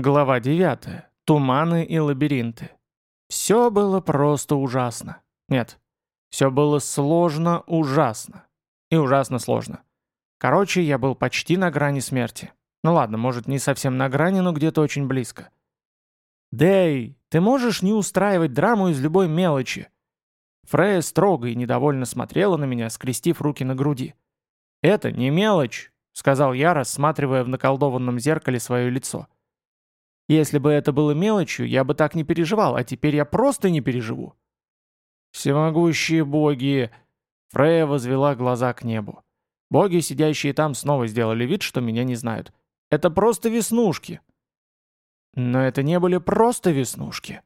Глава 9. Туманы и лабиринты. Все было просто ужасно. Нет, все было сложно ужасно. И ужасно сложно. Короче, я был почти на грани смерти. Ну ладно, может не совсем на грани, но где-то очень близко. «Дэй, ты можешь не устраивать драму из любой мелочи?» Фрея строго и недовольно смотрела на меня, скрестив руки на груди. «Это не мелочь», — сказал я, рассматривая в наколдованном зеркале свое лицо. Если бы это было мелочью, я бы так не переживал, а теперь я просто не переживу. Всемогущие боги! Фрея возвела глаза к небу. Боги, сидящие там, снова сделали вид, что меня не знают. Это просто веснушки. Но это не были просто веснушки.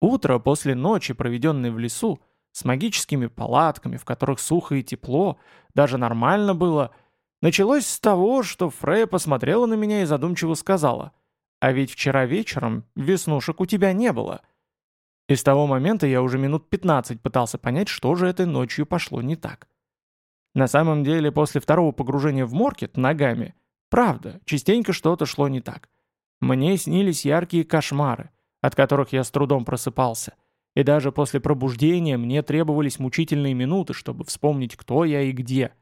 Утро после ночи, проведенной в лесу, с магическими палатками, в которых сухо и тепло, даже нормально было, началось с того, что Фрея посмотрела на меня и задумчиво сказала — а ведь вчера вечером веснушек у тебя не было. И с того момента я уже минут 15 пытался понять, что же этой ночью пошло не так. На самом деле, после второго погружения в моркет ногами, правда, частенько что-то шло не так. Мне снились яркие кошмары, от которых я с трудом просыпался. И даже после пробуждения мне требовались мучительные минуты, чтобы вспомнить, кто я и где.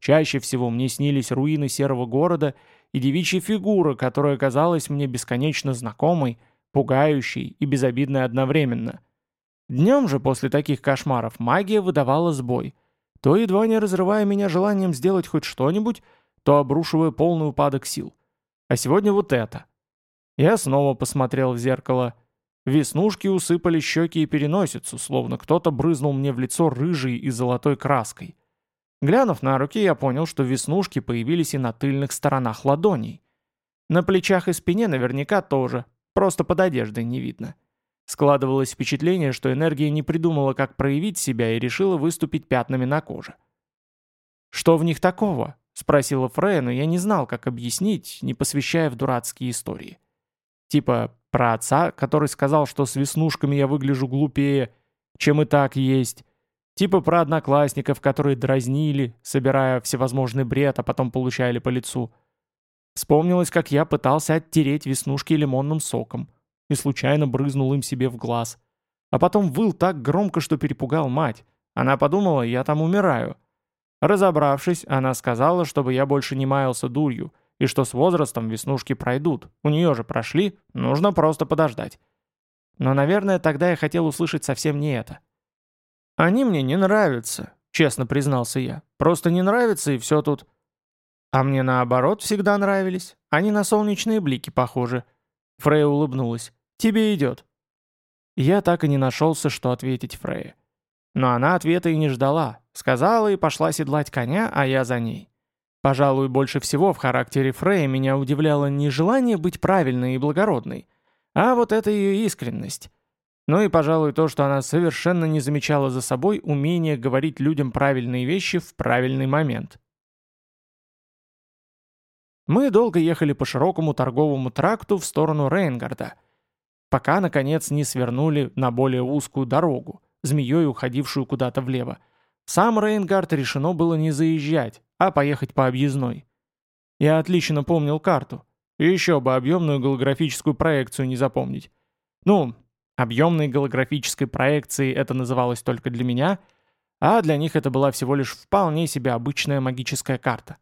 Чаще всего мне снились руины серого города и девичья фигура, которая казалась мне бесконечно знакомой, пугающей и безобидной одновременно. Днем же после таких кошмаров магия выдавала сбой, то едва не разрывая меня желанием сделать хоть что-нибудь, то обрушивая полный упадок сил. А сегодня вот это. Я снова посмотрел в зеркало. Веснушки усыпали щеки и переносицу, словно кто-то брызнул мне в лицо рыжей и золотой краской. Глянув на руки, я понял, что веснушки появились и на тыльных сторонах ладоней. На плечах и спине наверняка тоже, просто под одеждой не видно. Складывалось впечатление, что энергия не придумала, как проявить себя и решила выступить пятнами на коже. «Что в них такого?» — спросила Фрея, но я не знал, как объяснить, не посвящая в дурацкие истории. Типа про отца, который сказал, что с веснушками я выгляжу глупее, чем и так есть, Типа про одноклассников, которые дразнили, собирая всевозможный бред, а потом получали по лицу. Вспомнилось, как я пытался оттереть веснушки лимонным соком и случайно брызнул им себе в глаз. А потом выл так громко, что перепугал мать. Она подумала, я там умираю. Разобравшись, она сказала, чтобы я больше не маялся дурью, и что с возрастом веснушки пройдут. У нее же прошли, нужно просто подождать. Но, наверное, тогда я хотел услышать совсем не это. «Они мне не нравятся», — честно признался я. «Просто не нравятся, и все тут». «А мне наоборот всегда нравились. Они на солнечные блики похожи». Фрея улыбнулась. «Тебе идет». Я так и не нашелся, что ответить Фрейе. Но она ответа и не ждала. Сказала и пошла седлать коня, а я за ней. Пожалуй, больше всего в характере Фрея меня удивляло не желание быть правильной и благородной, а вот эта ее искренность. Ну и, пожалуй, то, что она совершенно не замечала за собой умение говорить людям правильные вещи в правильный момент. Мы долго ехали по широкому торговому тракту в сторону Рейнгарда, пока, наконец, не свернули на более узкую дорогу, змеей уходившую куда-то влево. сам Рейнгард решено было не заезжать, а поехать по объездной. Я отлично помнил карту. Еще бы объемную голографическую проекцию не запомнить. Ну, Объемной голографической проекцией это называлось только для меня, а для них это была всего лишь вполне себе обычная магическая карта.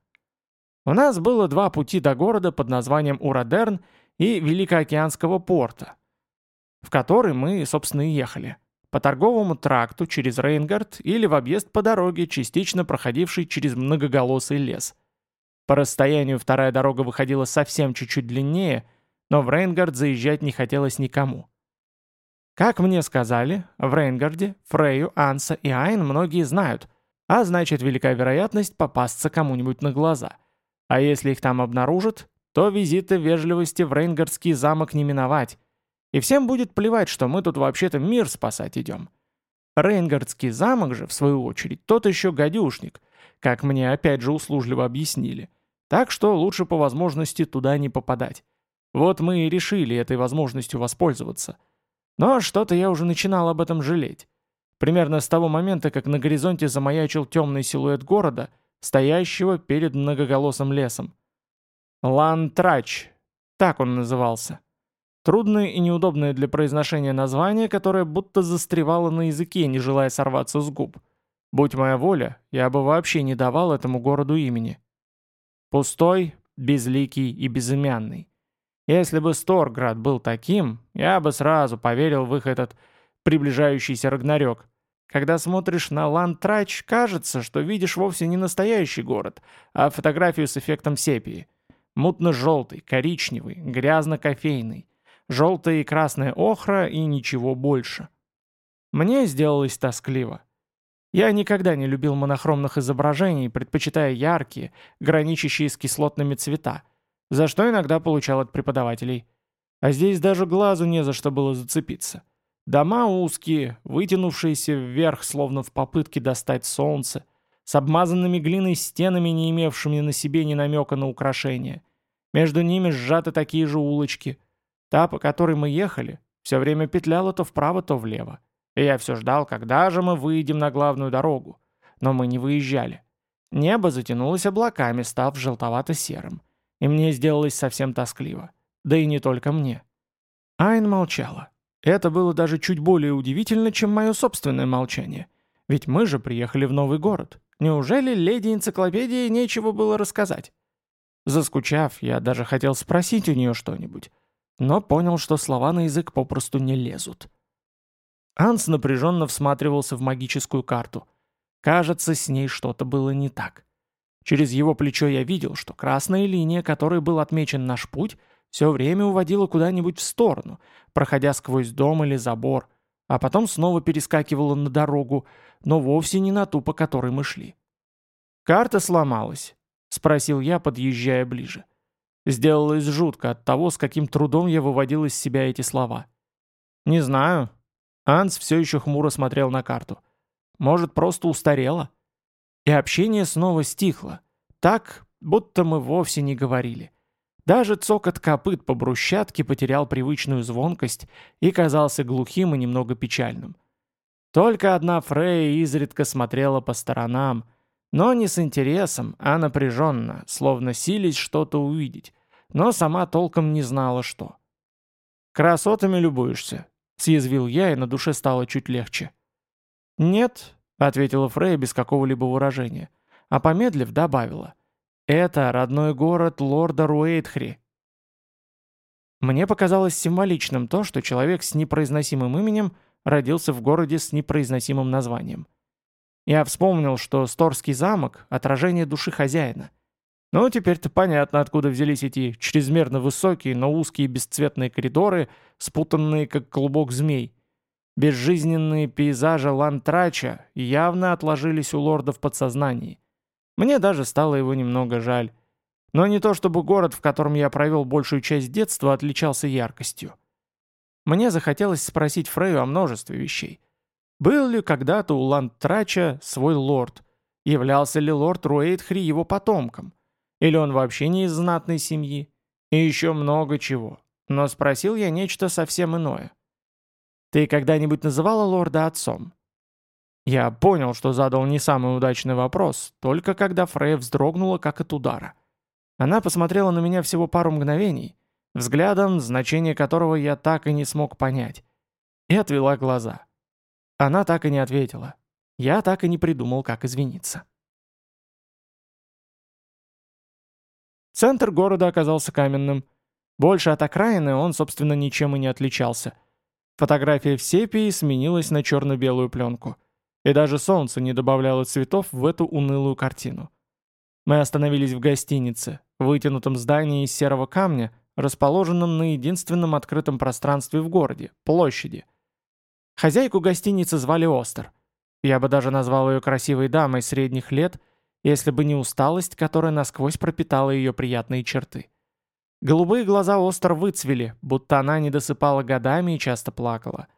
У нас было два пути до города под названием Урадерн и Великоокеанского порта, в который мы, собственно, и ехали. По торговому тракту через Рейнгард или в объезд по дороге, частично проходившей через многоголосый лес. По расстоянию вторая дорога выходила совсем чуть-чуть длиннее, но в Рейнгард заезжать не хотелось никому. Как мне сказали, в Рейнгарде, Фрейю, Анса и Айн многие знают, а значит велика вероятность попасться кому-нибудь на глаза. А если их там обнаружат, то визиты вежливости в Рейнгардский замок не миновать. И всем будет плевать, что мы тут вообще-то мир спасать идем. Рейнгардский замок же, в свою очередь, тот еще гадюшник, как мне опять же услужливо объяснили. Так что лучше по возможности туда не попадать. Вот мы и решили этой возможностью воспользоваться – но что-то я уже начинал об этом жалеть. Примерно с того момента, как на горизонте замаячил темный силуэт города, стоящего перед многоголосым лесом. Лантрач, так он назывался. Трудное и неудобное для произношения название, которое будто застревало на языке, не желая сорваться с губ. Будь моя воля, я бы вообще не давал этому городу имени. Пустой, безликий и безымянный. Если бы Сторград был таким, я бы сразу поверил в их этот приближающийся Рагнарёк. Когда смотришь на Лантрач, кажется, что видишь вовсе не настоящий город, а фотографию с эффектом сепии. Мутно-желтый, коричневый, грязно-кофейный. Желтая и красная охра и ничего больше. Мне сделалось тоскливо. Я никогда не любил монохромных изображений, предпочитая яркие, граничащие с кислотными цвета, за что иногда получал от преподавателей. А здесь даже глазу не за что было зацепиться. Дома узкие, вытянувшиеся вверх, словно в попытке достать солнце, с обмазанными глиной стенами, не имевшими на себе ни намека на украшения. Между ними сжаты такие же улочки. Та, по которой мы ехали, все время петляла то вправо, то влево. И я все ждал, когда же мы выйдем на главную дорогу. Но мы не выезжали. Небо затянулось облаками, став желтовато-серым. И мне сделалось совсем тоскливо. Да и не только мне. Айн молчала. Это было даже чуть более удивительно, чем мое собственное молчание. Ведь мы же приехали в новый город. Неужели леди-энциклопедии нечего было рассказать? Заскучав, я даже хотел спросить у нее что-нибудь. Но понял, что слова на язык попросту не лезут. Анс напряженно всматривался в магическую карту. Кажется, с ней что-то было не так. Через его плечо я видел, что красная линия, которой был отмечен наш путь, все время уводила куда-нибудь в сторону, проходя сквозь дом или забор, а потом снова перескакивала на дорогу, но вовсе не на ту, по которой мы шли. «Карта сломалась?» — спросил я, подъезжая ближе. Сделалось жутко от того, с каким трудом я выводил из себя эти слова. «Не знаю», Анс все еще хмуро смотрел на карту. Может, просто устарело? И общение снова стихло. Так, будто мы вовсе не говорили. Даже цокот копыт по брусчатке потерял привычную звонкость и казался глухим и немного печальным. Только одна Фрея изредка смотрела по сторонам, но не с интересом, а напряженно, словно сились что-то увидеть, но сама толком не знала, что. «Красотами любуешься?» Съязвил я, и на душе стало чуть легче. «Нет», — ответила Фрей без какого-либо выражения, а помедлив добавила. «Это родной город лорда Руэйтхри». Мне показалось символичным то, что человек с непроизносимым именем родился в городе с непроизносимым названием. Я вспомнил, что Сторский замок — отражение души хозяина — ну, теперь-то понятно, откуда взялись эти чрезмерно высокие, но узкие бесцветные коридоры, спутанные как клубок змей. Безжизненные пейзажи Лантрача явно отложились у лорда в подсознании. Мне даже стало его немного жаль. Но не то чтобы город, в котором я провел большую часть детства, отличался яркостью. Мне захотелось спросить Фрею о множестве вещей. Был ли когда-то у Лантрача свой лорд? Являлся ли лорд Руэйтхри его потомком? Или он вообще не из знатной семьи? И еще много чего. Но спросил я нечто совсем иное. «Ты когда-нибудь называла лорда отцом?» Я понял, что задал не самый удачный вопрос, только когда Фрея вздрогнула, как от удара. Она посмотрела на меня всего пару мгновений, взглядом, значение которого я так и не смог понять, и отвела глаза. Она так и не ответила. Я так и не придумал, как извиниться. Центр города оказался каменным. Больше от окраины он, собственно, ничем и не отличался. Фотография в сепии сменилась на черно-белую пленку. И даже солнце не добавляло цветов в эту унылую картину. Мы остановились в гостинице, вытянутом здании из серого камня, расположенном на единственном открытом пространстве в городе – площади. Хозяйку гостиницы звали Остер. Я бы даже назвал ее красивой дамой средних лет – если бы не усталость, которая насквозь пропитала ее приятные черты. Голубые глаза остро выцвели, будто она не досыпала годами и часто плакала.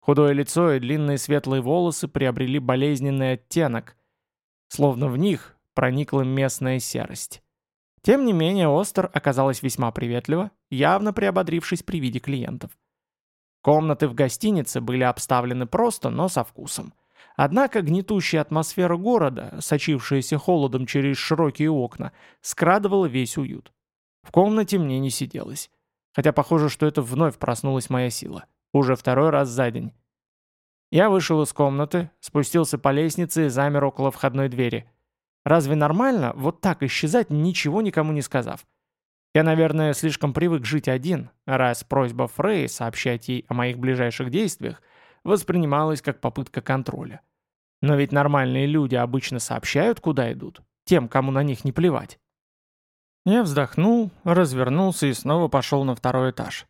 Худое лицо и длинные светлые волосы приобрели болезненный оттенок, словно в них проникла местная серость. Тем не менее, Остер оказалась весьма приветлива, явно приободрившись при виде клиентов. Комнаты в гостинице были обставлены просто, но со вкусом. Однако гнетущая атмосфера города, сочившаяся холодом через широкие окна, скрадывала весь уют. В комнате мне не сиделось. Хотя похоже, что это вновь проснулась моя сила. Уже второй раз за день. Я вышел из комнаты, спустился по лестнице и замер около входной двери. Разве нормально вот так исчезать, ничего никому не сказав? Я, наверное, слишком привык жить один, раз просьба Фрей сообщать ей о моих ближайших действиях воспринималась как попытка контроля. Но ведь нормальные люди обычно сообщают, куда идут, тем, кому на них не плевать. Я вздохнул, развернулся и снова пошел на второй этаж.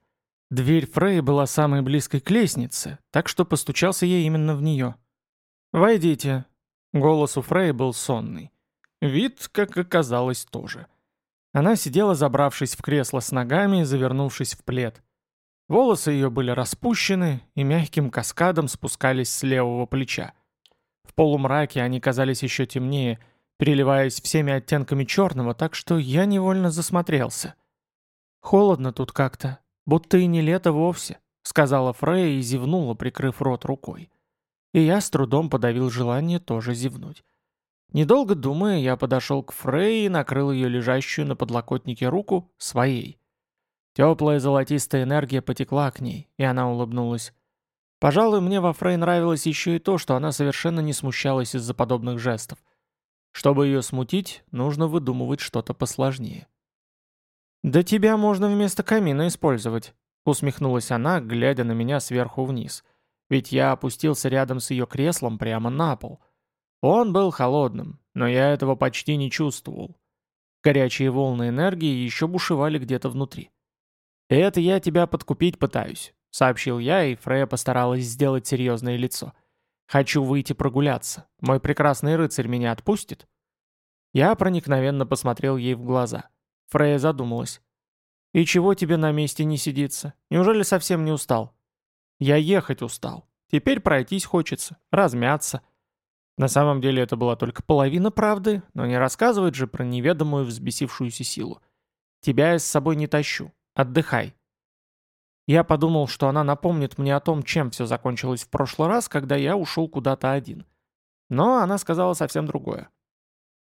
Дверь Фрей была самой близкой к лестнице, так что постучался я именно в нее. «Войдите». Голос у Фрей был сонный. Вид, как оказалось, тоже. Она сидела, забравшись в кресло с ногами и завернувшись в плед. Волосы ее были распущены и мягким каскадом спускались с левого плеча. В полумраке они казались еще темнее, переливаясь всеми оттенками черного, так что я невольно засмотрелся. «Холодно тут как-то», «Будто и не лето вовсе», — сказала Фрея и зевнула, прикрыв рот рукой. И я с трудом подавил желание тоже зевнуть. Недолго думая, я подошел к Фрей и накрыл ее лежащую на подлокотнике руку своей. Теплая золотистая энергия потекла к ней, и она улыбнулась. Пожалуй, мне во Фрей нравилось еще и то, что она совершенно не смущалась из-за подобных жестов. Чтобы ее смутить, нужно выдумывать что-то посложнее. «Да тебя можно вместо камина использовать», — усмехнулась она, глядя на меня сверху вниз. Ведь я опустился рядом с ее креслом прямо на пол. Он был холодным, но я этого почти не чувствовал. Горячие волны энергии еще бушевали где-то внутри. «Это я тебя подкупить пытаюсь», — сообщил я, и Фрея постаралась сделать серьезное лицо. «Хочу выйти прогуляться. Мой прекрасный рыцарь меня отпустит?» Я проникновенно посмотрел ей в глаза. Фрея задумалась. «И чего тебе на месте не сидится? Неужели совсем не устал?» «Я ехать устал. Теперь пройтись хочется, размяться». На самом деле это была только половина правды, но не рассказывать же про неведомую взбесившуюся силу. «Тебя я с собой не тащу. Отдыхай». Я подумал, что она напомнит мне о том, чем все закончилось в прошлый раз, когда я ушел куда-то один. Но она сказала совсем другое.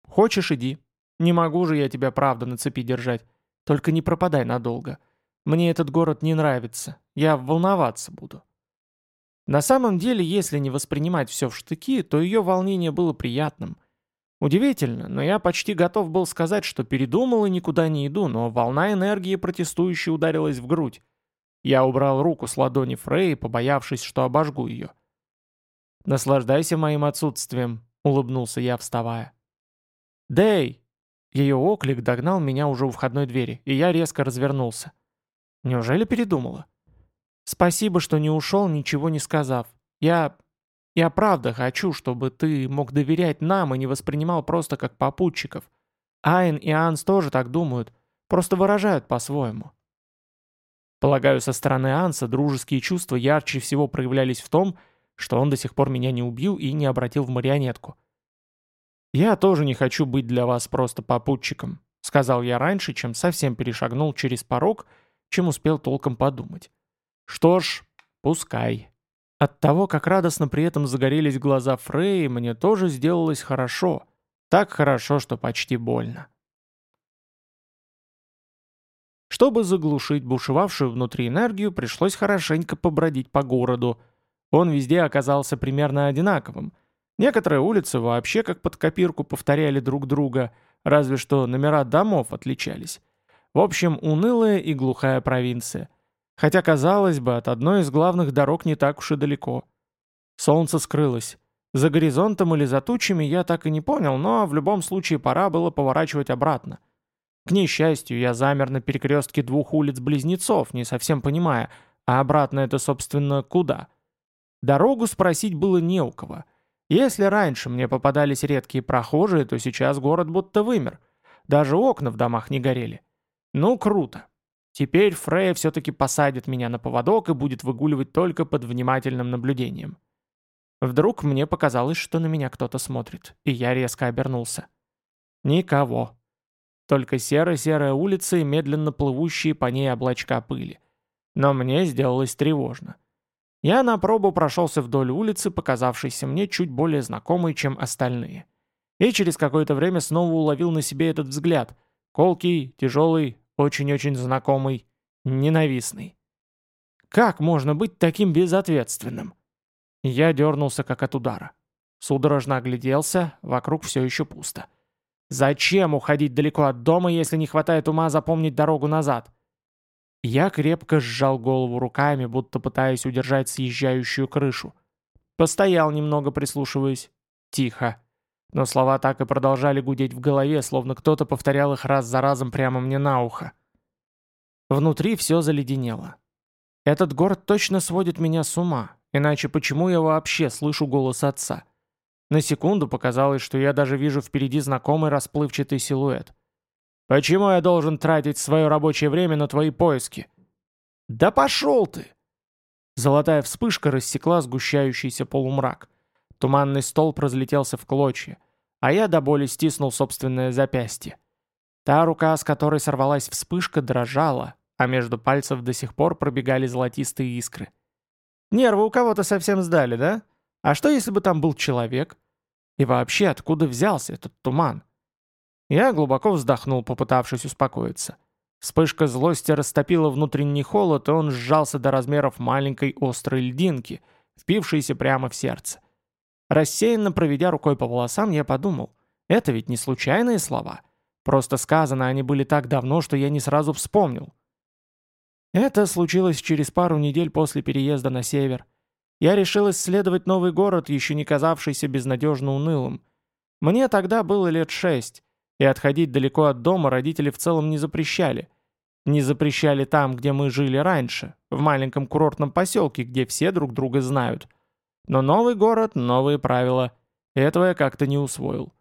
«Хочешь, иди. Не могу же я тебя правда на цепи держать. Только не пропадай надолго. Мне этот город не нравится. Я волноваться буду». На самом деле, если не воспринимать все в штыки, то ее волнение было приятным. Удивительно, но я почти готов был сказать, что передумал и никуда не иду, но волна энергии протестующей ударилась в грудь. Я убрал руку с ладони Фрей, побоявшись, что обожгу ее. «Наслаждайся моим отсутствием», — улыбнулся я, вставая. «Дэй!» Ее оклик догнал меня уже у входной двери, и я резко развернулся. Неужели передумала? Спасибо, что не ушел, ничего не сказав. Я... Я правда хочу, чтобы ты мог доверять нам и не воспринимал просто как попутчиков. Айн и Анс тоже так думают, просто выражают по-своему. Полагаю, со стороны Анса дружеские чувства ярче всего проявлялись в том, что он до сих пор меня не убил и не обратил в марионетку. «Я тоже не хочу быть для вас просто попутчиком», сказал я раньше, чем совсем перешагнул через порог, чем успел толком подумать. «Что ж, пускай». От того, как радостно при этом загорелись глаза Фреи, мне тоже сделалось хорошо. Так хорошо, что почти больно. Чтобы заглушить бушевавшую внутри энергию, пришлось хорошенько побродить по городу. Он везде оказался примерно одинаковым — Некоторые улицы вообще как под копирку повторяли друг друга, разве что номера домов отличались. В общем, унылая и глухая провинция. Хотя, казалось бы, от одной из главных дорог не так уж и далеко. Солнце скрылось. За горизонтом или за тучами я так и не понял, но в любом случае пора было поворачивать обратно. К несчастью, я замер на перекрестке двух улиц-близнецов, не совсем понимая, а обратно это, собственно, куда? Дорогу спросить было не у кого — если раньше мне попадались редкие прохожие, то сейчас город будто вымер. Даже окна в домах не горели. Ну, круто. Теперь Фрея все-таки посадит меня на поводок и будет выгуливать только под внимательным наблюдением. Вдруг мне показалось, что на меня кто-то смотрит, и я резко обернулся. Никого. Только серо-серая улица и медленно плывущие по ней облачка пыли. Но мне сделалось тревожно. Я на пробу прошелся вдоль улицы, показавшейся мне чуть более знакомой, чем остальные. И через какое-то время снова уловил на себе этот взгляд. Колкий, тяжелый, очень-очень знакомый. ненавистный. Как можно быть таким безответственным? Я дернулся как от удара. Судорожно огляделся, вокруг все еще пусто. Зачем уходить далеко от дома, если не хватает ума запомнить дорогу назад? Я крепко сжал голову руками, будто пытаясь удержать съезжающую крышу. Постоял немного, прислушиваясь. Тихо. Но слова так и продолжали гудеть в голове, словно кто-то повторял их раз за разом прямо мне на ухо. Внутри все заледенело. Этот город точно сводит меня с ума, иначе почему я вообще слышу голос отца? На секунду показалось, что я даже вижу впереди знакомый расплывчатый силуэт. «Почему я должен тратить свое рабочее время на твои поиски?» «Да пошел ты!» Золотая вспышка рассекла сгущающийся полумрак. Туманный столб разлетелся в клочья, а я до боли стиснул собственное запястье. Та рука, с которой сорвалась вспышка, дрожала, а между пальцев до сих пор пробегали золотистые искры. «Нервы у кого-то совсем сдали, да? А что, если бы там был человек? И вообще, откуда взялся этот туман?» Я глубоко вздохнул, попытавшись успокоиться. Вспышка злости растопила внутренний холод, и он сжался до размеров маленькой острой льдинки, впившейся прямо в сердце. Рассеянно проведя рукой по волосам, я подумал, это ведь не случайные слова. Просто сказано они были так давно, что я не сразу вспомнил. Это случилось через пару недель после переезда на север. Я решил исследовать новый город, еще не казавшийся безнадежно унылым. Мне тогда было лет шесть, и отходить далеко от дома родители в целом не запрещали. Не запрещали там, где мы жили раньше, в маленьком курортном поселке, где все друг друга знают. Но новый город, новые правила. Этого я как-то не усвоил.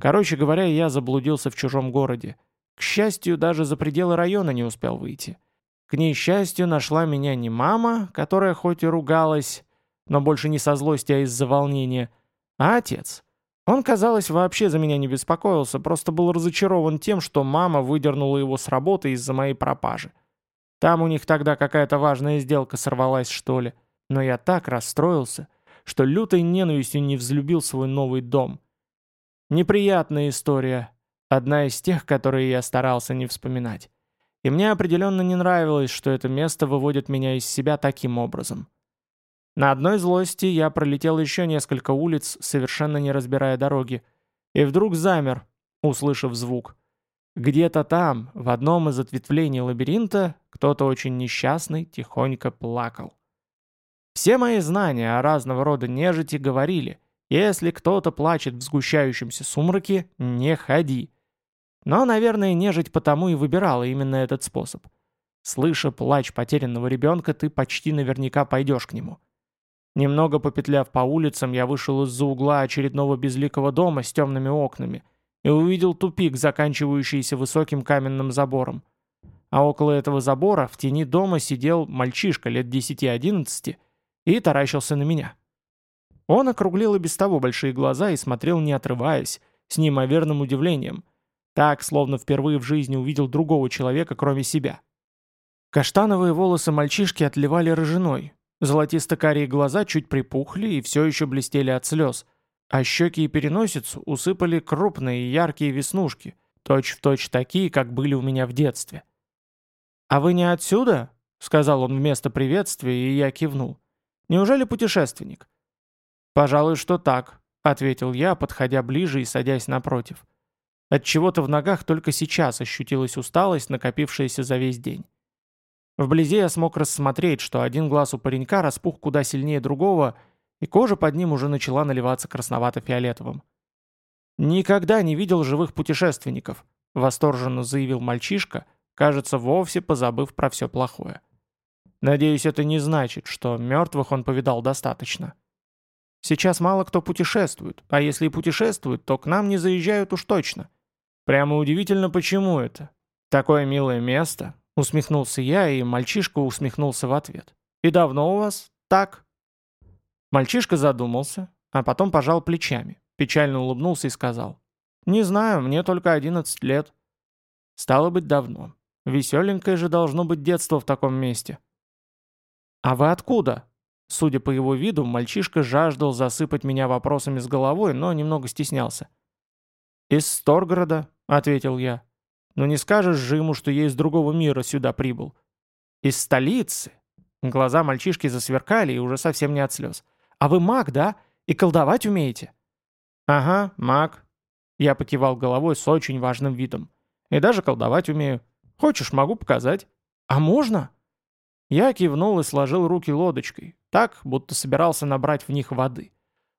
Короче говоря, я заблудился в чужом городе. К счастью, даже за пределы района не успел выйти. К несчастью, нашла меня не мама, которая хоть и ругалась, но больше не со злости, а из-за волнения, а отец. Он, казалось, вообще за меня не беспокоился, просто был разочарован тем, что мама выдернула его с работы из-за моей пропажи. Там у них тогда какая-то важная сделка сорвалась, что ли. Но я так расстроился, что лютой ненавистью не взлюбил свой новый дом. Неприятная история. Одна из тех, которые я старался не вспоминать. И мне определенно не нравилось, что это место выводит меня из себя таким образом. На одной злости я пролетел еще несколько улиц, совершенно не разбирая дороги, и вдруг замер, услышав звук. Где-то там, в одном из ответвлений лабиринта, кто-то очень несчастный тихонько плакал. Все мои знания о разного рода нежити говорили, если кто-то плачет в сгущающемся сумраке, не ходи. Но, наверное, нежить потому и выбирала именно этот способ. Слыша плач потерянного ребенка, ты почти наверняка пойдешь к нему. Немного попетляв по улицам, я вышел из-за угла очередного безликого дома с темными окнами и увидел тупик, заканчивающийся высоким каменным забором. А около этого забора в тени дома сидел мальчишка лет 10-11 и таращился на меня. Он округлил и без того большие глаза и смотрел не отрываясь, с неимоверным удивлением, так, словно впервые в жизни увидел другого человека, кроме себя. Каштановые волосы мальчишки отливали рыжиной, золотисто-карие глаза чуть припухли и все еще блестели от слез, а щеки и переносицу усыпали крупные яркие веснушки, точь-в-точь точь такие, как были у меня в детстве. «А вы не отсюда?» — сказал он вместо приветствия, и я кивнул. Неужели путешественник?» «Пожалуй, что так», — ответил я, подходя ближе и садясь напротив. От чего то в ногах только сейчас ощутилась усталость, накопившаяся за весь день. Вблизи я смог рассмотреть, что один глаз у паренька распух куда сильнее другого, и кожа под ним уже начала наливаться красновато-фиолетовым. «Никогда не видел живых путешественников», — восторженно заявил мальчишка, кажется, вовсе позабыв про все плохое. Надеюсь, это не значит, что мертвых он повидал достаточно. Сейчас мало кто путешествует, а если и путешествуют, то к нам не заезжают уж точно. Прямо удивительно, почему это. Такое милое место, усмехнулся я, и мальчишка усмехнулся в ответ. И давно у вас так? Мальчишка задумался, а потом пожал плечами, печально улыбнулся и сказал. «Не знаю, мне только 11 лет». «Стало быть, давно. Веселенькое же должно быть детство в таком месте». «А вы откуда?» Судя по его виду, мальчишка жаждал засыпать меня вопросами с головой, но немного стеснялся. «Из Сторгорода», — ответил я. «Но не скажешь же ему, что я из другого мира сюда прибыл. «Из столицы?» Глаза мальчишки засверкали и уже совсем не от слез. «А вы маг, да? И колдовать умеете?» «Ага, маг». Я покивал головой с очень важным видом. «И даже колдовать умею. Хочешь, могу показать». «А можно?» Я кивнул и сложил руки лодочкой, так, будто собирался набрать в них воды.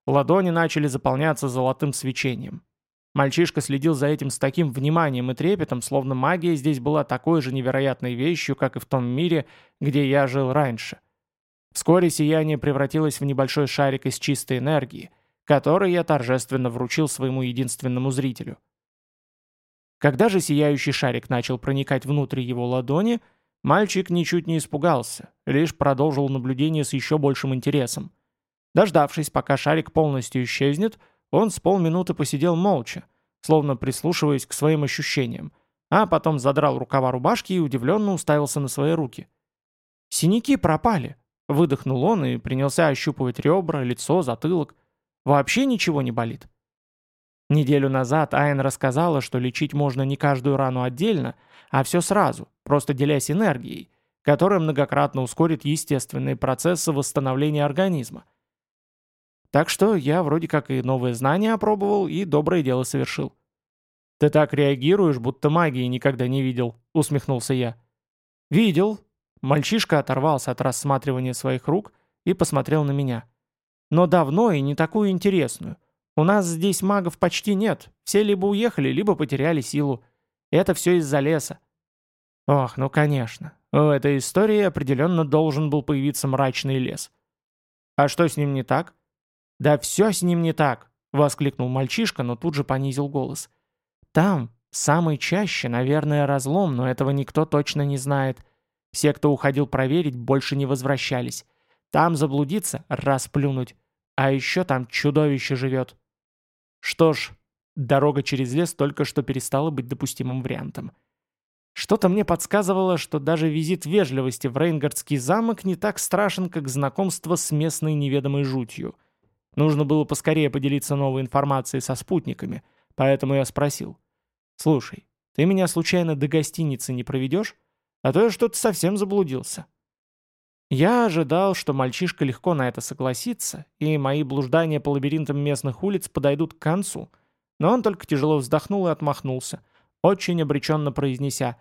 Ладони начали заполняться золотым свечением. Мальчишка следил за этим с таким вниманием и трепетом, словно магия здесь была такой же невероятной вещью, как и в том мире, где я жил раньше. Вскоре сияние превратилось в небольшой шарик из чистой энергии, который я торжественно вручил своему единственному зрителю. Когда же сияющий шарик начал проникать внутрь его ладони, мальчик ничуть не испугался, лишь продолжил наблюдение с еще большим интересом. Дождавшись, пока шарик полностью исчезнет, он с полминуты посидел молча, словно прислушиваясь к своим ощущениям, а потом задрал рукава рубашки и удивленно уставился на свои руки. «Синяки пропали!» — выдохнул он и принялся ощупывать ребра, лицо, затылок. «Вообще ничего не болит?» Неделю назад Айн рассказала, что лечить можно не каждую рану отдельно, а все сразу, просто делясь энергией, которая многократно ускорит естественные процессы восстановления организма. Так что я вроде как и новые знания опробовал, и доброе дело совершил. «Ты так реагируешь, будто магии никогда не видел», — усмехнулся я. «Видел». Мальчишка оторвался от рассматривания своих рук и посмотрел на меня. «Но давно и не такую интересную. У нас здесь магов почти нет. Все либо уехали, либо потеряли силу. Это все из-за леса». Ох, ну конечно. В этой истории определенно должен был появиться мрачный лес. А что с ним не так? «Да все с ним не так!» — воскликнул мальчишка, но тут же понизил голос. «Там, самый чаще, наверное, разлом, но этого никто точно не знает. Все, кто уходил проверить, больше не возвращались. Там заблудиться — расплюнуть. А еще там чудовище живет». Что ж, дорога через лес только что перестала быть допустимым вариантом. Что-то мне подсказывало, что даже визит вежливости в Рейнгардский замок не так страшен, как знакомство с местной неведомой жутью — Нужно было поскорее поделиться новой информацией со спутниками, поэтому я спросил. «Слушай, ты меня случайно до гостиницы не проведешь? А то я что-то совсем заблудился». Я ожидал, что мальчишка легко на это согласится, и мои блуждания по лабиринтам местных улиц подойдут к концу. Но он только тяжело вздохнул и отмахнулся, очень обреченно произнеся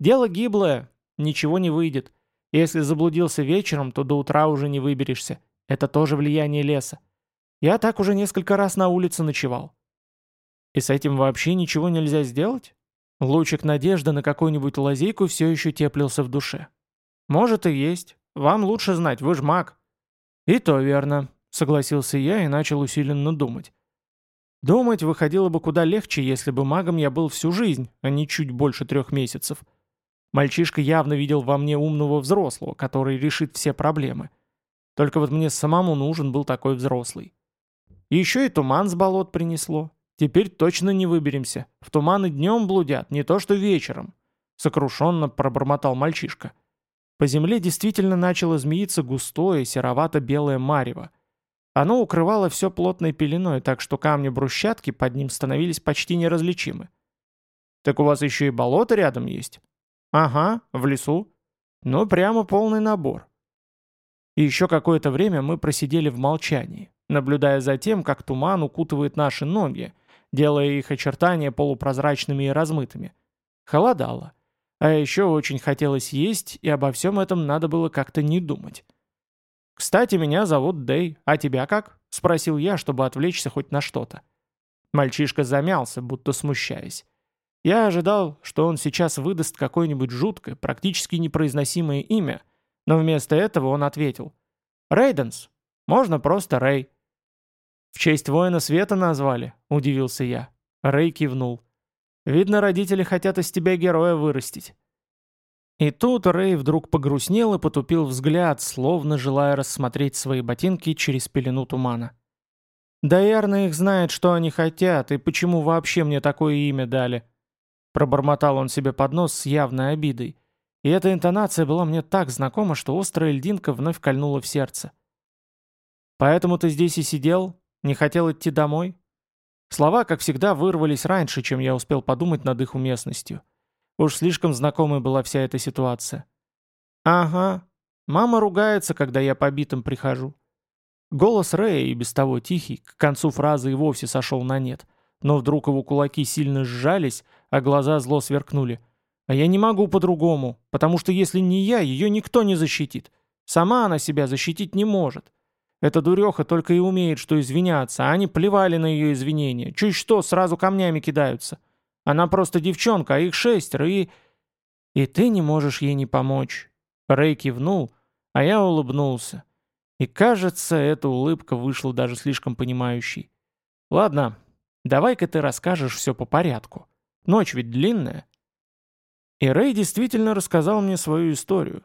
«Дело гиблое, ничего не выйдет. Если заблудился вечером, то до утра уже не выберешься. Это тоже влияние леса. Я так уже несколько раз на улице ночевал. И с этим вообще ничего нельзя сделать? Лучик надежды на какую-нибудь лазейку все еще теплился в душе. Может и есть. Вам лучше знать, вы ж маг. И то верно, согласился я и начал усиленно думать. Думать выходило бы куда легче, если бы магом я был всю жизнь, а не чуть больше трех месяцев. Мальчишка явно видел во мне умного взрослого, который решит все проблемы. Только вот мне самому нужен был такой взрослый. Еще и туман с болот принесло. Теперь точно не выберемся. В туманы днем блудят, не то что вечером. Сокрушенно пробормотал мальчишка. По земле действительно начало змеиться густое серовато-белое марево. Оно укрывало все плотной пеленой, так что камни брусчатки под ним становились почти неразличимы. «Так у вас еще и болото рядом есть?» «Ага, в лесу. Ну, прямо полный набор». И еще какое-то время мы просидели в молчании наблюдая за тем, как туман укутывает наши ноги, делая их очертания полупрозрачными и размытыми. Холодало. А еще очень хотелось есть, и обо всем этом надо было как-то не думать. «Кстати, меня зовут Дэй, а тебя как?» — спросил я, чтобы отвлечься хоть на что-то. Мальчишка замялся, будто смущаясь. Я ожидал, что он сейчас выдаст какое-нибудь жуткое, практически непроизносимое имя, но вместо этого он ответил. «Рейденс. Можно просто Рэй. «В честь воина света назвали?» – удивился я. Рэй кивнул. «Видно, родители хотят из тебя героя вырастить». И тут Рэй вдруг погрустнел и потупил взгляд, словно желая рассмотреть свои ботинки через пелену тумана. «Да ярно их знает, что они хотят, и почему вообще мне такое имя дали». Пробормотал он себе под нос с явной обидой. И эта интонация была мне так знакома, что острая льдинка вновь кольнула в сердце. «Поэтому ты здесь и сидел? Не хотел идти домой? Слова, как всегда, вырвались раньше, чем я успел подумать над их уместностью. Уж слишком знакомой была вся эта ситуация. «Ага. Мама ругается, когда я побитым прихожу». Голос Рэя, и без того тихий, к концу фразы и вовсе сошел на нет. Но вдруг его кулаки сильно сжались, а глаза зло сверкнули. «А я не могу по-другому, потому что если не я, ее никто не защитит. Сама она себя защитить не может. Эта дуреха только и умеет, что извиняться, а они плевали на ее извинения. Чуть что, сразу камнями кидаются. Она просто девчонка, а их шестеро, и... И ты не можешь ей не помочь. Рэй кивнул, а я улыбнулся. И кажется, эта улыбка вышла даже слишком понимающей. Ладно, давай-ка ты расскажешь все по порядку. Ночь ведь длинная. И Рэй действительно рассказал мне свою историю.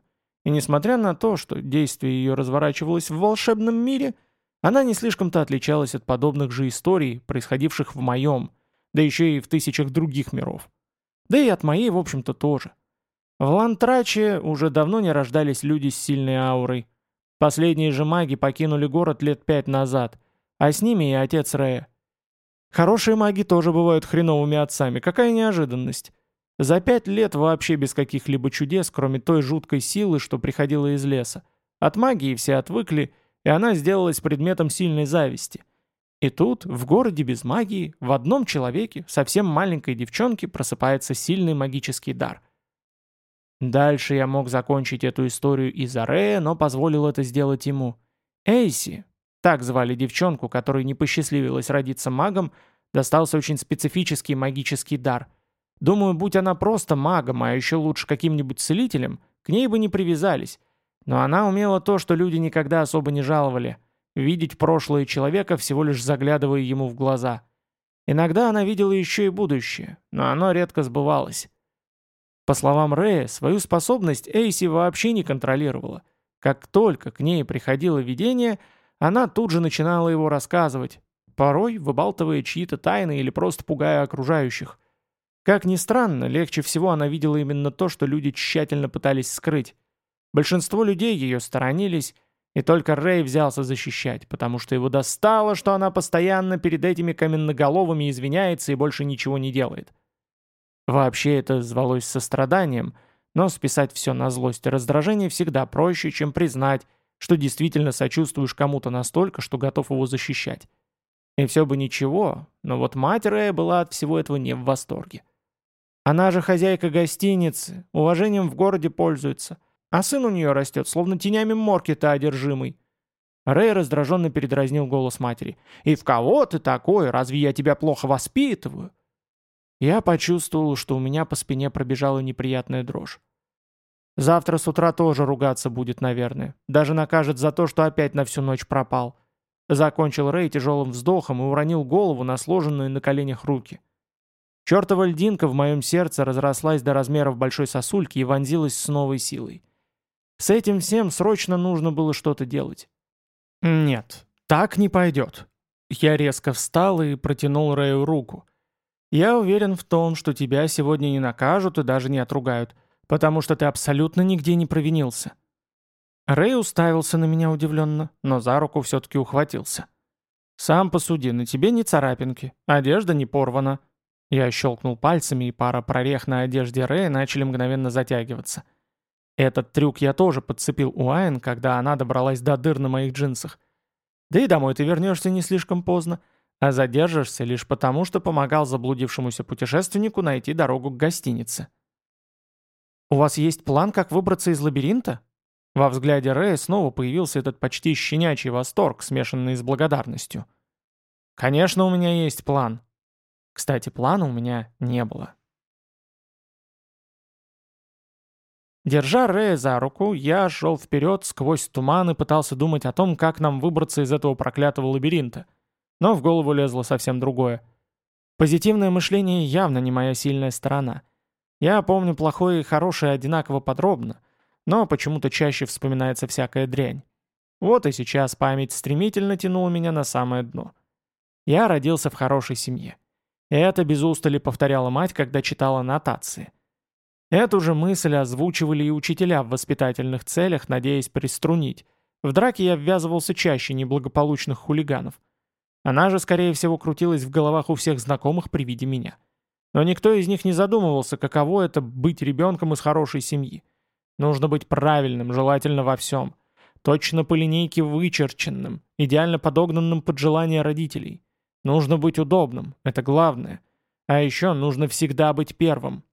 И несмотря на то, что действие ее разворачивалось в волшебном мире, она не слишком-то отличалась от подобных же историй, происходивших в моем, да еще и в тысячах других миров. Да и от моей, в общем-то, тоже. В Лантраче уже давно не рождались люди с сильной аурой. Последние же маги покинули город лет пять назад, а с ними и отец Рея. Хорошие маги тоже бывают хреновыми отцами, какая неожиданность. За пять лет вообще без каких-либо чудес, кроме той жуткой силы, что приходила из леса. От магии все отвыкли, и она сделалась предметом сильной зависти. И тут, в городе без магии, в одном человеке, совсем маленькой девчонке, просыпается сильный магический дар. Дальше я мог закончить эту историю из-за Рея, но позволил это сделать ему. Эйси, так звали девчонку, которой не посчастливилось родиться магом, достался очень специфический магический дар — Думаю, будь она просто магом, а еще лучше каким-нибудь целителем, к ней бы не привязались. Но она умела то, что люди никогда особо не жаловали — видеть прошлое человека, всего лишь заглядывая ему в глаза. Иногда она видела еще и будущее, но оно редко сбывалось. По словам Рэя, свою способность Эйси вообще не контролировала. Как только к ней приходило видение, она тут же начинала его рассказывать, порой выбалтывая чьи-то тайны или просто пугая окружающих — как ни странно, легче всего она видела именно то, что люди тщательно пытались скрыть. Большинство людей ее сторонились, и только Рэй взялся защищать, потому что его достало, что она постоянно перед этими каменноголовыми извиняется и больше ничего не делает. Вообще это звалось состраданием, но списать все на злость и раздражение всегда проще, чем признать, что действительно сочувствуешь кому-то настолько, что готов его защищать. И все бы ничего, но вот мать Рэя была от всего этого не в восторге. Она же хозяйка гостиницы, уважением в городе пользуется. А сын у нее растет, словно тенями морки-то одержимый. Рэй раздраженно передразнил голос матери. «И в кого ты такой? Разве я тебя плохо воспитываю?» Я почувствовал, что у меня по спине пробежала неприятная дрожь. Завтра с утра тоже ругаться будет, наверное. Даже накажет за то, что опять на всю ночь пропал. Закончил Рэй тяжелым вздохом и уронил голову на сложенные на коленях руки. Чертова льдинка в моем сердце разрослась до размеров большой сосульки и вонзилась с новой силой. С этим всем срочно нужно было что-то делать. «Нет, так не пойдет». Я резко встал и протянул Рэю руку. «Я уверен в том, что тебя сегодня не накажут и даже не отругают, потому что ты абсолютно нигде не провинился». Рэй уставился на меня удивленно, но за руку все-таки ухватился. «Сам посуди, на тебе не царапинки, одежда не порвана». Я щелкнул пальцами, и пара прорех на одежде Рэя начали мгновенно затягиваться. Этот трюк я тоже подцепил у Айн, когда она добралась до дыр на моих джинсах. Да и домой ты вернешься не слишком поздно, а задержишься лишь потому, что помогал заблудившемуся путешественнику найти дорогу к гостинице. «У вас есть план, как выбраться из лабиринта?» Во взгляде Рэя снова появился этот почти щенячий восторг, смешанный с благодарностью. «Конечно, у меня есть план», кстати, плана у меня не было. Держа Рэя за руку, я шел вперед сквозь туман и пытался думать о том, как нам выбраться из этого проклятого лабиринта. Но в голову лезло совсем другое. Позитивное мышление явно не моя сильная сторона. Я помню плохое и хорошее одинаково подробно, но почему-то чаще вспоминается всякая дрянь. Вот и сейчас память стремительно тянула меня на самое дно. Я родился в хорошей семье. Это без устали повторяла мать, когда читала нотации. Эту же мысль озвучивали и учителя в воспитательных целях, надеясь приструнить. В драке я ввязывался чаще неблагополучных хулиганов. Она же, скорее всего, крутилась в головах у всех знакомых при виде меня. Но никто из них не задумывался, каково это быть ребенком из хорошей семьи. Нужно быть правильным, желательно во всем. Точно по линейке вычерченным, идеально подогнанным под желания родителей. Нужно быть удобным, это главное. А еще нужно всегда быть первым.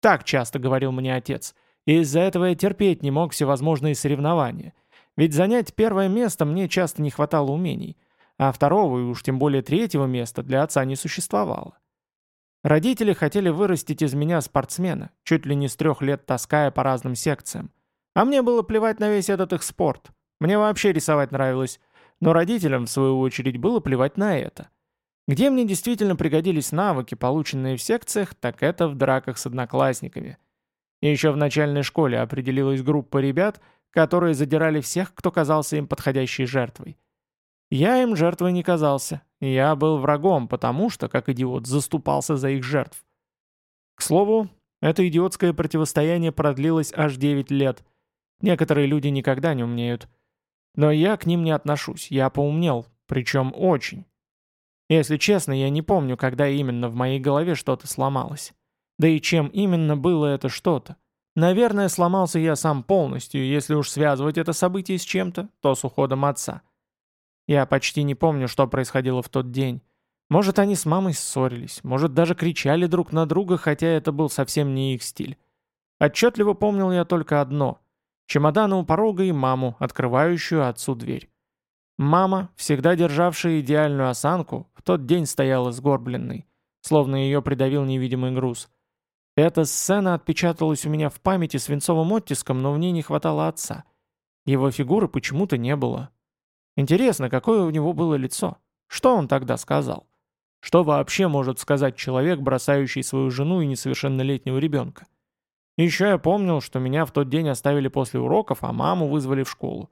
Так часто говорил мне отец. И из-за этого я терпеть не мог всевозможные соревнования. Ведь занять первое место мне часто не хватало умений. А второго и уж тем более третьего места для отца не существовало. Родители хотели вырастить из меня спортсмена, чуть ли не с трех лет таская по разным секциям. А мне было плевать на весь этот их спорт. Мне вообще рисовать нравилось. Но родителям, в свою очередь, было плевать на это. Где мне действительно пригодились навыки, полученные в секциях, так это в драках с одноклассниками. И еще в начальной школе определилась группа ребят, которые задирали всех, кто казался им подходящей жертвой. Я им жертвой не казался. Я был врагом, потому что, как идиот, заступался за их жертв. К слову, это идиотское противостояние продлилось аж 9 лет. Некоторые люди никогда не умнеют. Но я к ним не отношусь, я поумнел, причем очень. Если честно, я не помню, когда именно в моей голове что-то сломалось. Да и чем именно было это что-то. Наверное, сломался я сам полностью, если уж связывать это событие с чем-то, то с уходом отца. Я почти не помню, что происходило в тот день. Может, они с мамой ссорились, может, даже кричали друг на друга, хотя это был совсем не их стиль. Отчетливо помнил я только одно — чемоданы у порога и маму, открывающую отцу дверь. Мама, всегда державшая идеальную осанку, в тот день стояла сгорбленной, словно ее придавил невидимый груз. Эта сцена отпечаталась у меня в памяти свинцовым оттиском, но в ней не хватало отца. Его фигуры почему-то не было. Интересно, какое у него было лицо? Что он тогда сказал? Что вообще может сказать человек, бросающий свою жену и несовершеннолетнего ребенка? Еще я помнил, что меня в тот день оставили после уроков, а маму вызвали в школу.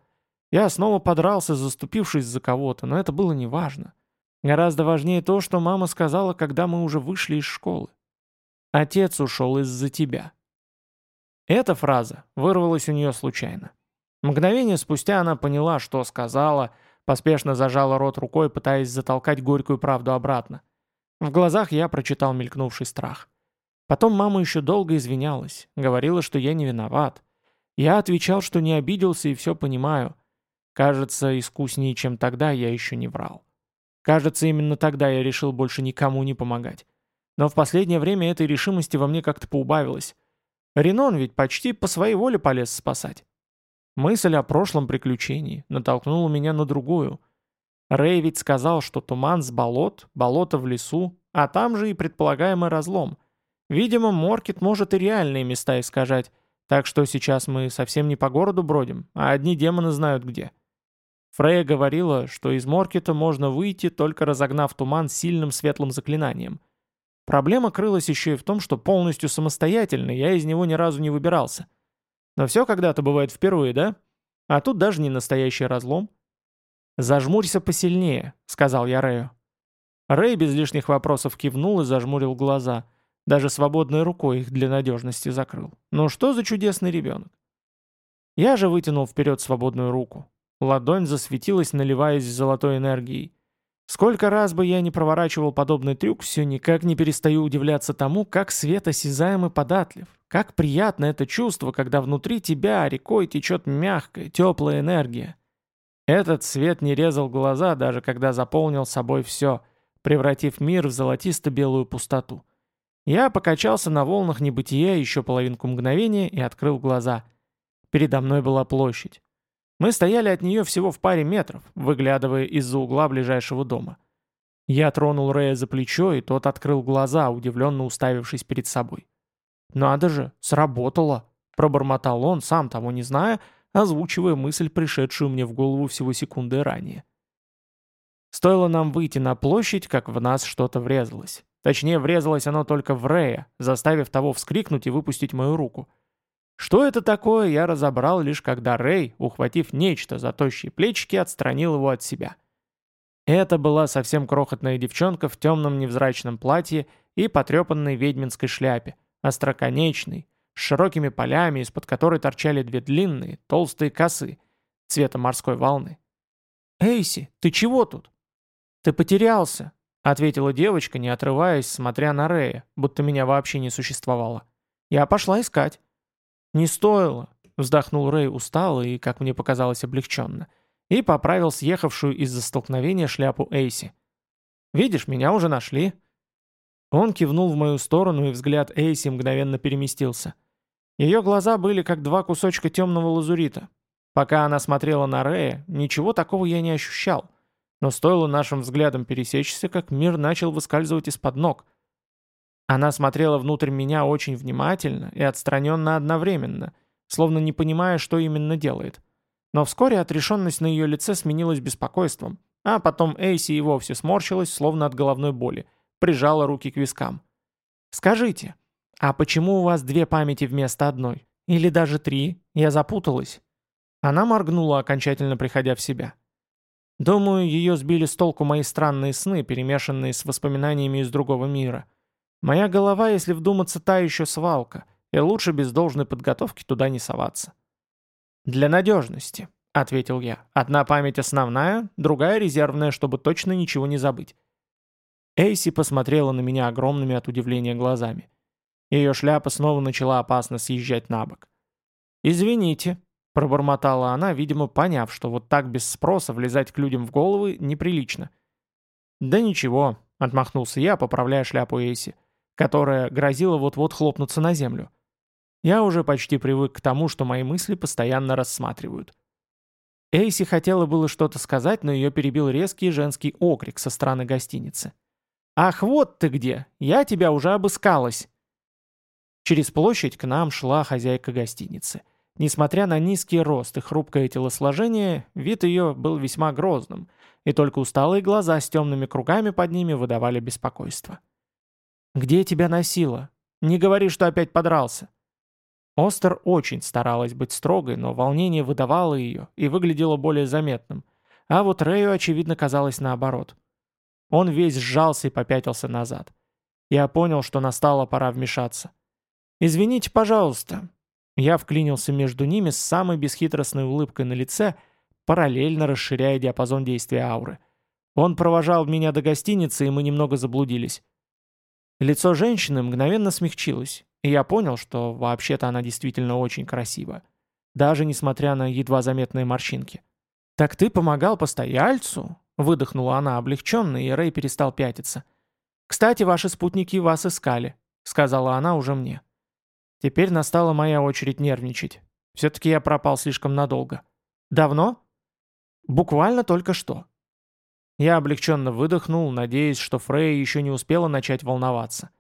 Я снова подрался, заступившись за кого-то, но это было неважно. Гораздо важнее то, что мама сказала, когда мы уже вышли из школы. «Отец ушел из-за тебя». Эта фраза вырвалась у нее случайно. Мгновение спустя она поняла, что сказала, поспешно зажала рот рукой, пытаясь затолкать горькую правду обратно. В глазах я прочитал мелькнувший страх. Потом мама еще долго извинялась, говорила, что я не виноват. Я отвечал, что не обиделся и все понимаю. Кажется, искуснее, чем тогда, я еще не врал. Кажется, именно тогда я решил больше никому не помогать. Но в последнее время этой решимости во мне как-то поубавилось. Ренон ведь почти по своей воле полез спасать. Мысль о прошлом приключении натолкнула меня на другую. Рэй ведь сказал, что туман с болот, болото в лесу, а там же и предполагаемый разлом. Видимо, Моркет может и реальные места искажать, так что сейчас мы совсем не по городу бродим, а одни демоны знают где. Фрея говорила, что из Моркета можно выйти, только разогнав туман сильным светлым заклинанием. Проблема крылась еще и в том, что полностью самостоятельно я из него ни разу не выбирался. Но все когда-то бывает впервые, да? А тут даже не настоящий разлом. «Зажмурься посильнее», — сказал я Рэю. Рэй без лишних вопросов кивнул и зажмурил глаза. Даже свободной рукой их для надежности закрыл. Ну что за чудесный ребенок? Я же вытянул вперед свободную руку. Ладонь засветилась, наливаясь золотой энергией. Сколько раз бы я не проворачивал подобный трюк, все никак не перестаю удивляться тому, как свет осязаем и податлив. Как приятно это чувство, когда внутри тебя рекой течет мягкая, теплая энергия. Этот свет не резал глаза, даже когда заполнил собой все, превратив мир в золотисто-белую пустоту. Я покачался на волнах небытия еще половинку мгновения и открыл глаза. Передо мной была площадь. Мы стояли от нее всего в паре метров, выглядывая из-за угла ближайшего дома. Я тронул Рэя за плечо, и тот открыл глаза, удивленно уставившись перед собой. «Надо же, сработало!» — пробормотал он, сам того не зная, озвучивая мысль, пришедшую мне в голову всего секунды ранее. Стоило нам выйти на площадь, как в нас что-то врезалось. Точнее, врезалось оно только в Рэя, заставив того вскрикнуть и выпустить мою руку — что это такое, я разобрал лишь когда Рэй, ухватив нечто за тощие плечики, отстранил его от себя. Это была совсем крохотная девчонка в темном невзрачном платье и потрепанной ведьминской шляпе, остроконечной, с широкими полями, из-под которой торчали две длинные, толстые косы, цвета морской волны. «Эйси, ты чего тут?» «Ты потерялся», — ответила девочка, не отрываясь, смотря на Рэя, будто меня вообще не существовало. «Я пошла искать». «Не стоило. — вздохнул Рэй устало и, как мне показалось, облегченно, и поправил съехавшую из-за столкновения шляпу Эйси. «Видишь, меня уже нашли». Он кивнул в мою сторону, и взгляд Эйси мгновенно переместился. Ее глаза были как два кусочка темного лазурита. Пока она смотрела на Рэя, ничего такого я не ощущал. Но стоило нашим взглядам пересечься, как мир начал выскальзывать из-под ног. Она смотрела внутрь меня очень внимательно и отстраненно одновременно, словно не понимая, что именно делает. Но вскоре отрешенность на ее лице сменилась беспокойством, а потом Эйси и вовсе сморщилась, словно от головной боли, прижала руки к вискам. «Скажите, а почему у вас две памяти вместо одной? Или даже три? Я запуталась». Она моргнула, окончательно приходя в себя. Думаю, ее сбили с толку мои странные сны, перемешанные с воспоминаниями из другого мира. Моя голова, если вдуматься, та еще свалка, и лучше без должной подготовки туда не соваться. «Для надежности», — ответил я. «Одна память основная, другая резервная, чтобы точно ничего не забыть». Эйси посмотрела на меня огромными от удивления глазами. Ее шляпа снова начала опасно съезжать на бок. «Извините», Пробормотала она, видимо, поняв, что вот так без спроса влезать к людям в головы неприлично. «Да ничего», — отмахнулся я, поправляя шляпу Эйси, которая грозила вот-вот хлопнуться на землю. Я уже почти привык к тому, что мои мысли постоянно рассматривают. Эйси хотела было что-то сказать, но ее перебил резкий женский окрик со стороны гостиницы. «Ах, вот ты где! Я тебя уже обыскалась!» Через площадь к нам шла хозяйка гостиницы — Несмотря на низкий рост и хрупкое телосложение, вид ее был весьма грозным, и только усталые глаза с темными кругами под ними выдавали беспокойство. «Где тебя носило? Не говори, что опять подрался!» Остер очень старалась быть строгой, но волнение выдавало ее и выглядело более заметным, а вот Рэю, очевидно, казалось наоборот. Он весь сжался и попятился назад. Я понял, что настала пора вмешаться. «Извините, пожалуйста, я вклинился между ними с самой бесхитростной улыбкой на лице, параллельно расширяя диапазон действия ауры. Он провожал меня до гостиницы, и мы немного заблудились. Лицо женщины мгновенно смягчилось, и я понял, что вообще-то она действительно очень красива, даже несмотря на едва заметные морщинки. «Так ты помогал постояльцу?» — выдохнула она облегченно, и Рэй перестал пятиться. «Кстати, ваши спутники вас искали», — сказала она уже мне. Теперь настала моя очередь нервничать. Все-таки я пропал слишком надолго. Давно? Буквально только что. Я облегченно выдохнул, надеясь, что Фрейя еще не успела начать волноваться.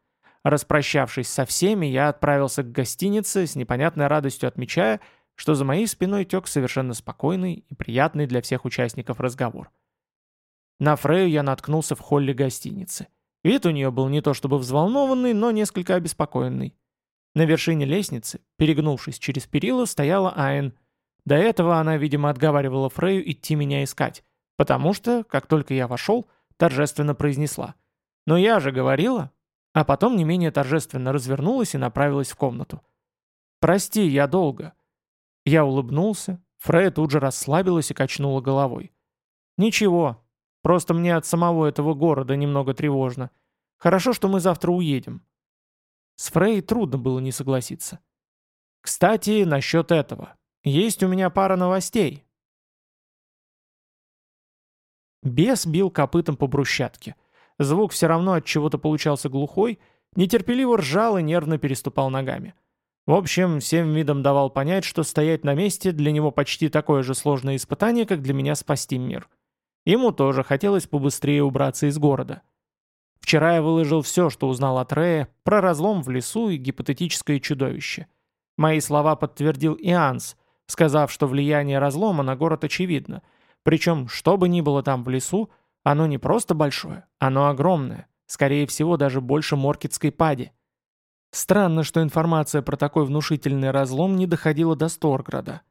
Распрощавшись со всеми, я отправился к гостинице, с непонятной радостью отмечая, что за моей спиной тек совершенно спокойный и приятный для всех участников разговор. На Фрею я наткнулся в холле гостиницы. Вид у нее был не то чтобы взволнованный, но несколько обеспокоенный. На вершине лестницы, перегнувшись через перила, стояла Айн. До этого она, видимо, отговаривала Фрею идти меня искать, потому что, как только я вошел, торжественно произнесла. «Но я же говорила!» А потом не менее торжественно развернулась и направилась в комнату. «Прости, я долго». Я улыбнулся, Фрея тут же расслабилась и качнула головой. «Ничего, просто мне от самого этого города немного тревожно. Хорошо, что мы завтра уедем. С Фрей трудно было не согласиться. Кстати, насчет этого. Есть у меня пара новостей. Бес бил копытом по брусчатке. Звук все равно от чего-то получался глухой, нетерпеливо ржал и нервно переступал ногами. В общем, всем видом давал понять, что стоять на месте для него почти такое же сложное испытание, как для меня спасти мир. Ему тоже хотелось побыстрее убраться из города. Вчера я выложил все, что узнал от Рея, про разлом в лесу и гипотетическое чудовище. Мои слова подтвердил Ианс, сказав, что влияние разлома на город очевидно. Причем, что бы ни было там в лесу, оно не просто большое, оно огромное, скорее всего, даже больше Моркетской пади. Странно, что информация про такой внушительный разлом не доходила до Сторграда.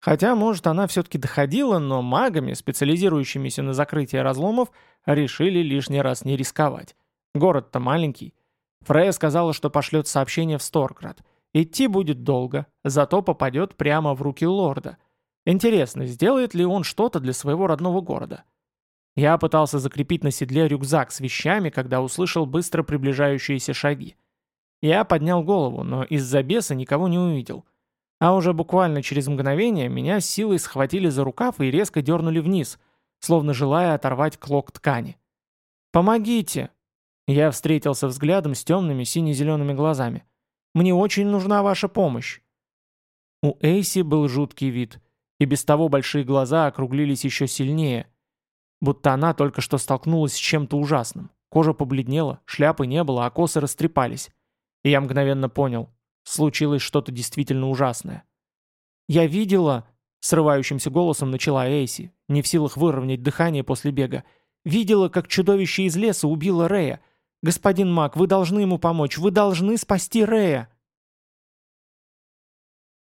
Хотя, может, она все-таки доходила, но магами, специализирующимися на закрытии разломов, решили лишний раз не рисковать. Город-то маленький. Фрея сказала, что пошлет сообщение в Сторград. Идти будет долго, зато попадет прямо в руки лорда. Интересно, сделает ли он что-то для своего родного города? Я пытался закрепить на седле рюкзак с вещами, когда услышал быстро приближающиеся шаги. Я поднял голову, но из-за беса никого не увидел. А уже буквально через мгновение меня силой схватили за рукав и резко дернули вниз, словно желая оторвать клок ткани. «Помогите!» Я встретился взглядом с темными сине-зелеными глазами. «Мне очень нужна ваша помощь!» У Эйси был жуткий вид, и без того большие глаза округлились еще сильнее, будто она только что столкнулась с чем-то ужасным. Кожа побледнела, шляпы не было, а косы растрепались. И я мгновенно понял, случилось что-то действительно ужасное. «Я видела...» — срывающимся голосом начала Эйси, не в силах выровнять дыхание после бега. «Видела, как чудовище из леса убило Рея. Господин Мак, вы должны ему помочь, вы должны спасти Рея!»